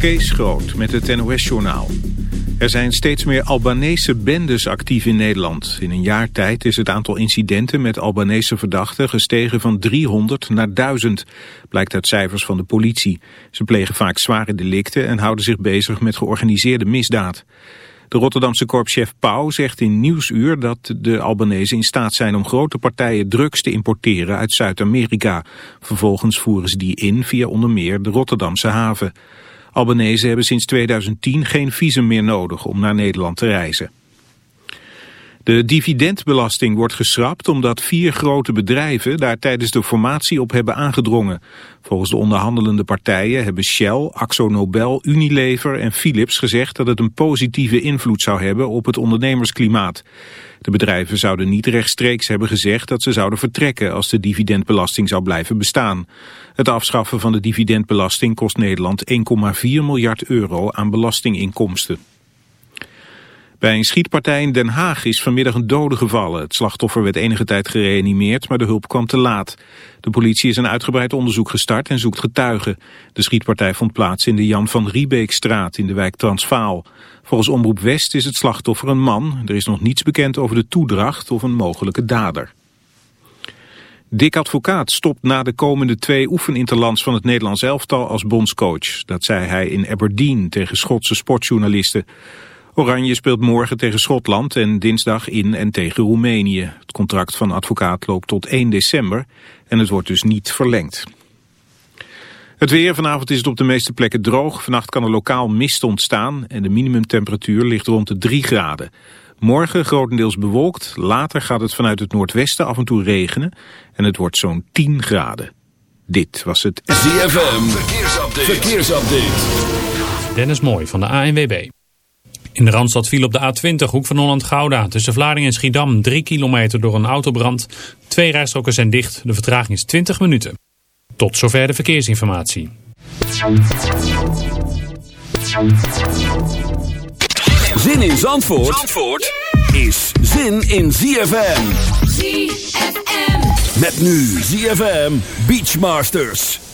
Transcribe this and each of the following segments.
Kees Groot met het NOS-journaal. Er zijn steeds meer Albanese bendes actief in Nederland. In een jaar tijd is het aantal incidenten met Albanese verdachten gestegen van 300 naar 1000, blijkt uit cijfers van de politie. Ze plegen vaak zware delicten en houden zich bezig met georganiseerde misdaad. De Rotterdamse korpschef Pauw zegt in Nieuwsuur dat de Albanese in staat zijn om grote partijen drugs te importeren uit Zuid-Amerika. Vervolgens voeren ze die in via onder meer de Rotterdamse haven. Albanese hebben sinds 2010 geen visum meer nodig om naar Nederland te reizen. De dividendbelasting wordt geschrapt omdat vier grote bedrijven daar tijdens de formatie op hebben aangedrongen. Volgens de onderhandelende partijen hebben Shell, AxoNobel, Unilever en Philips gezegd dat het een positieve invloed zou hebben op het ondernemersklimaat. De bedrijven zouden niet rechtstreeks hebben gezegd dat ze zouden vertrekken als de dividendbelasting zou blijven bestaan. Het afschaffen van de dividendbelasting kost Nederland 1,4 miljard euro aan belastinginkomsten. Bij een schietpartij in Den Haag is vanmiddag een dode gevallen. Het slachtoffer werd enige tijd gereanimeerd, maar de hulp kwam te laat. De politie is een uitgebreid onderzoek gestart en zoekt getuigen. De schietpartij vond plaats in de Jan van Riebeekstraat in de wijk Transvaal. Volgens Omroep West is het slachtoffer een man. Er is nog niets bekend over de toedracht of een mogelijke dader. Dick Advocaat stopt na de komende twee oefeninterlands van het Nederlands elftal als bondscoach. Dat zei hij in Aberdeen tegen Schotse sportjournalisten. Oranje speelt morgen tegen Schotland en dinsdag in en tegen Roemenië. Het contract van advocaat loopt tot 1 december en het wordt dus niet verlengd. Het weer, vanavond is het op de meeste plekken droog. Vannacht kan er lokaal mist ontstaan en de minimumtemperatuur ligt rond de 3 graden. Morgen grotendeels bewolkt, later gaat het vanuit het noordwesten af en toe regenen en het wordt zo'n 10 graden. Dit was het ZFM Verkeersupdate. Verkeersupdate. Dennis Mooi van de ANWB. In de Randstad viel op de A20 hoek van Holland-Gouda tussen Vlaardingen en Schiedam 3 kilometer door een autobrand. Twee rijstroken zijn dicht, de vertraging is 20 minuten. Tot zover de verkeersinformatie. Zin in Zandvoort, Zandvoort is zin in ZFM. ZFM. Met nu ZFM Beachmasters.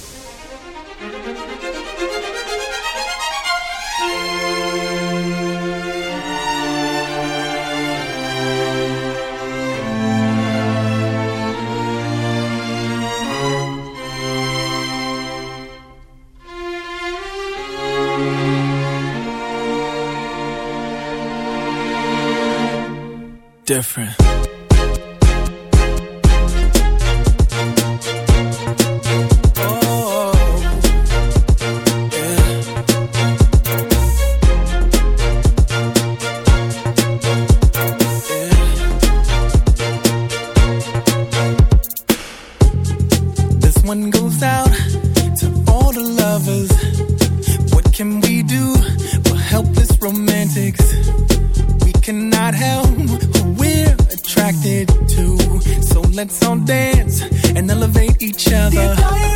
Different. let's all dance and elevate each other.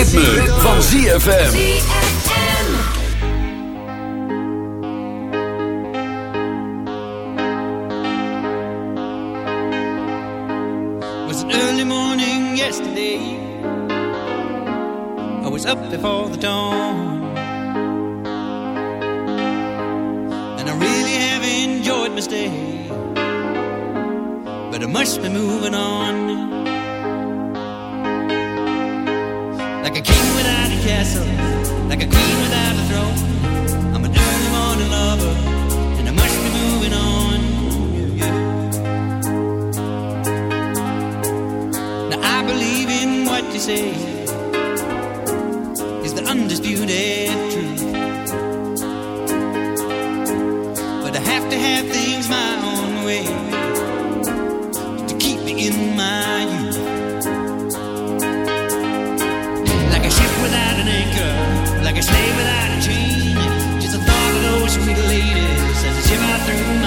Het ritme van ZFM. was an early morning yesterday. I was up before the dawn. And I really have enjoyed my stay. But I must be moving on. Like a king without a castle, like a queen without a throne. I'm an early morning lover, and I must be moving on. Yeah. Now I believe in what you say is the undisputed truth. But I have to have things Shimmer through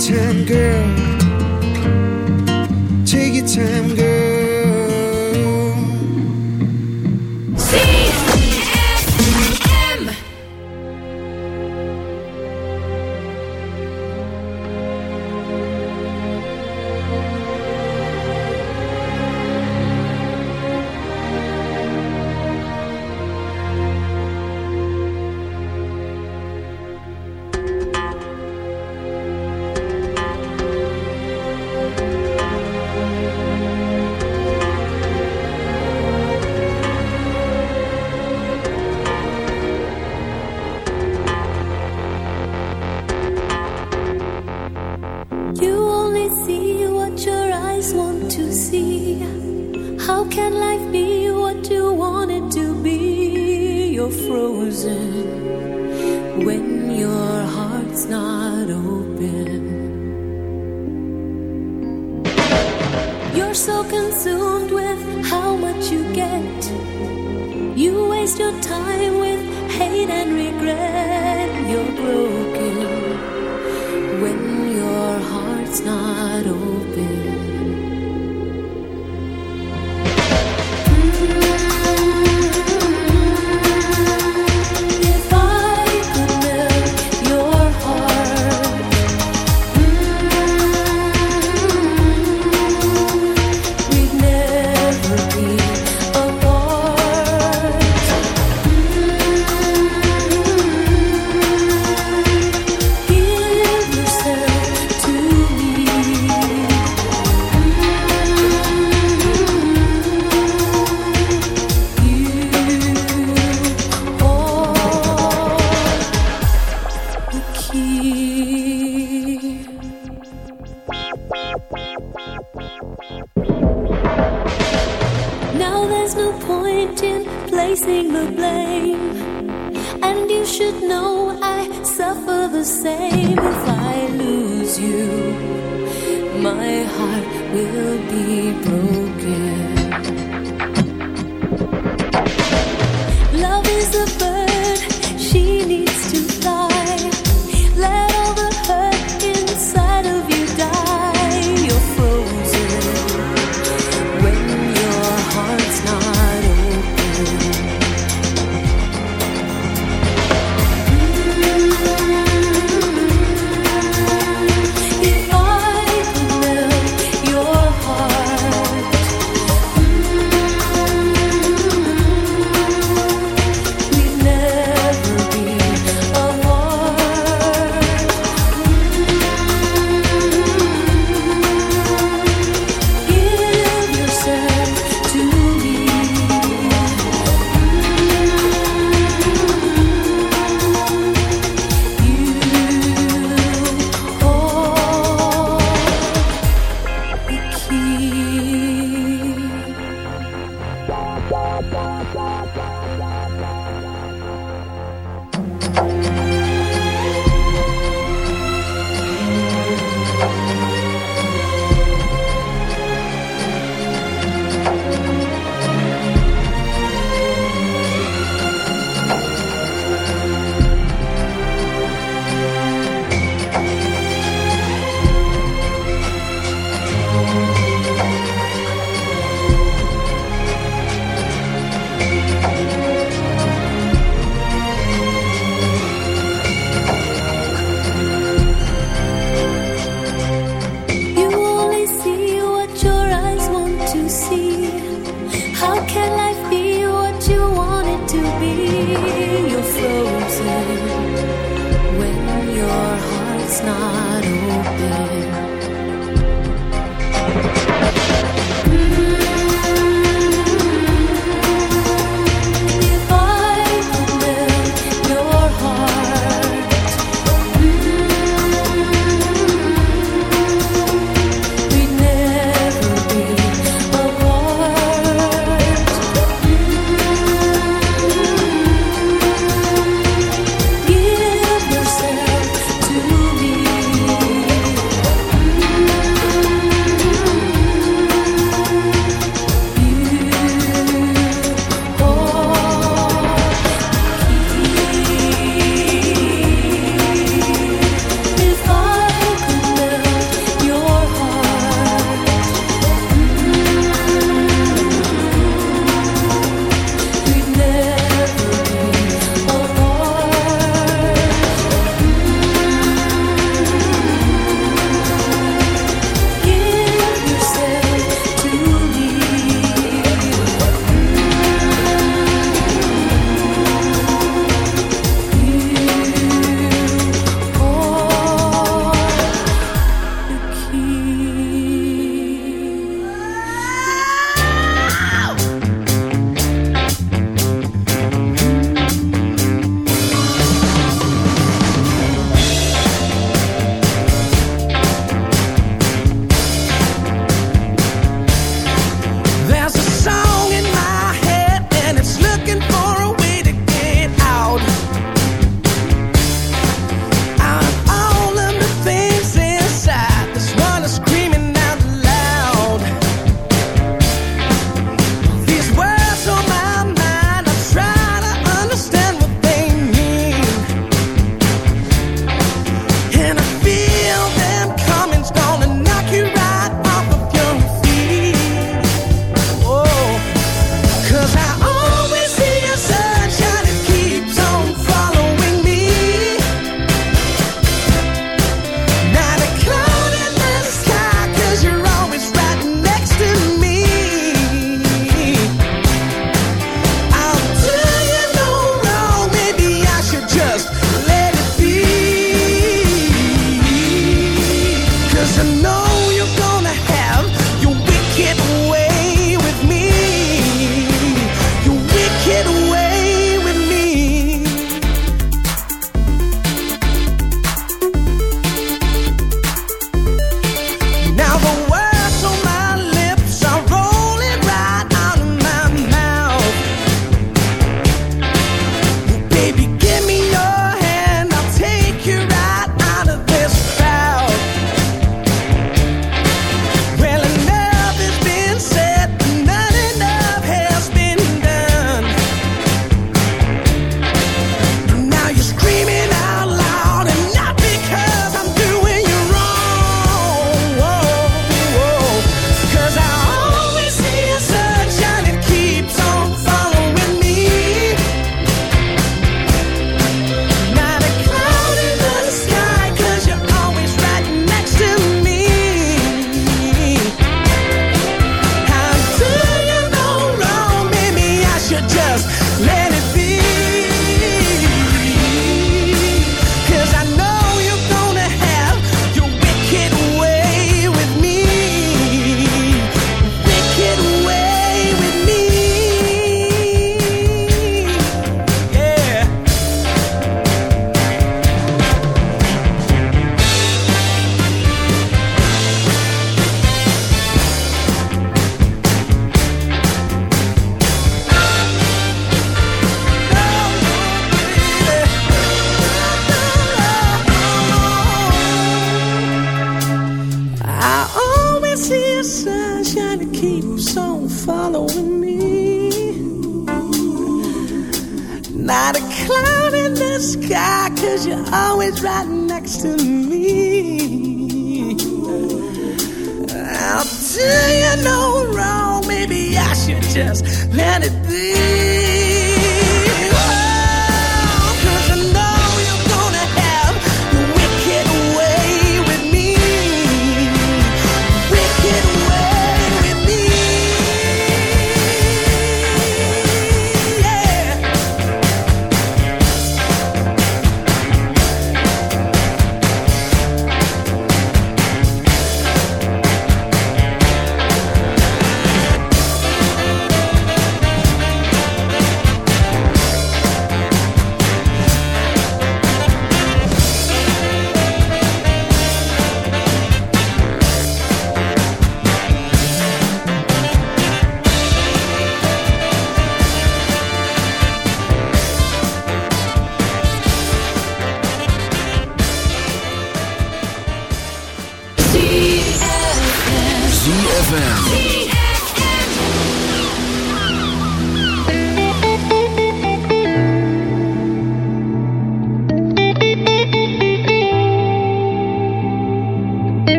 time, girl. Take your time, girl.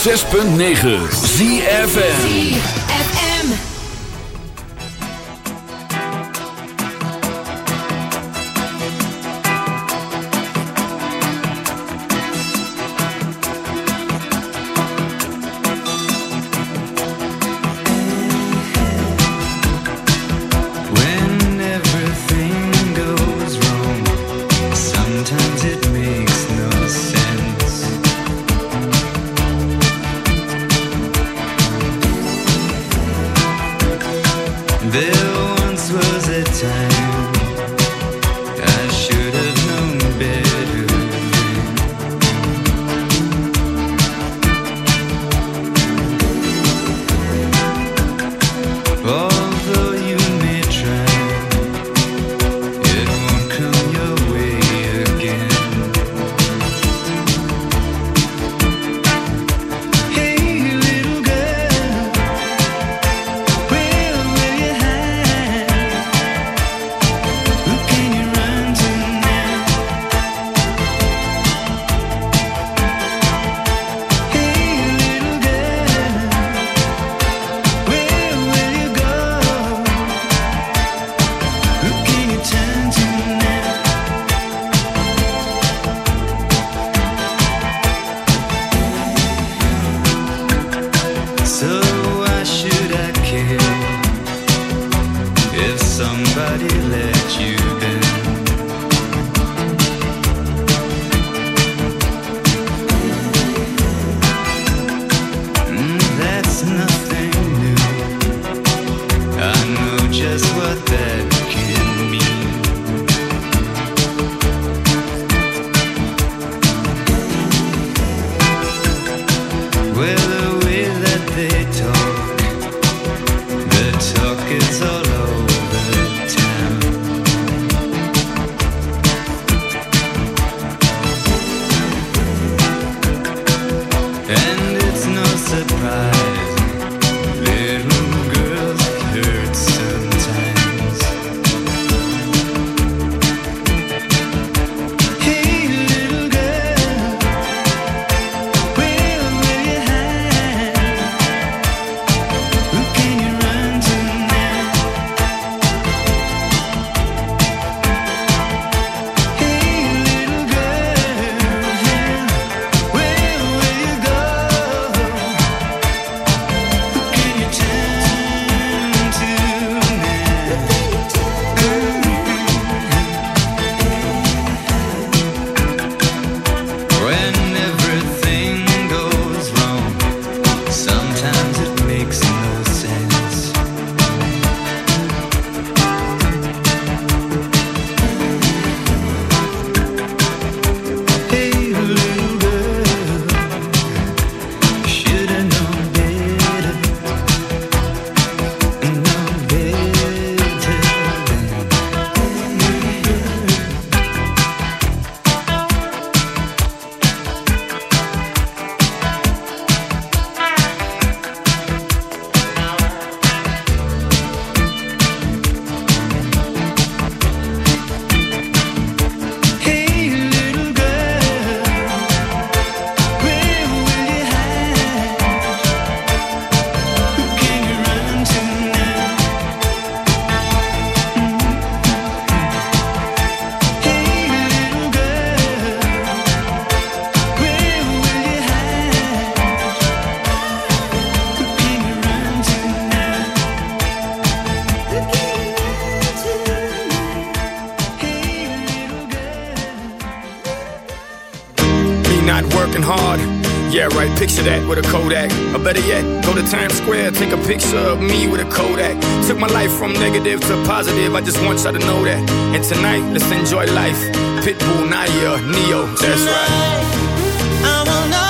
106.9 ZFM. From negative to positive, I just want y'all to know that. And tonight, let's enjoy life. Pitbull, Naya, Neo, that's right. I want all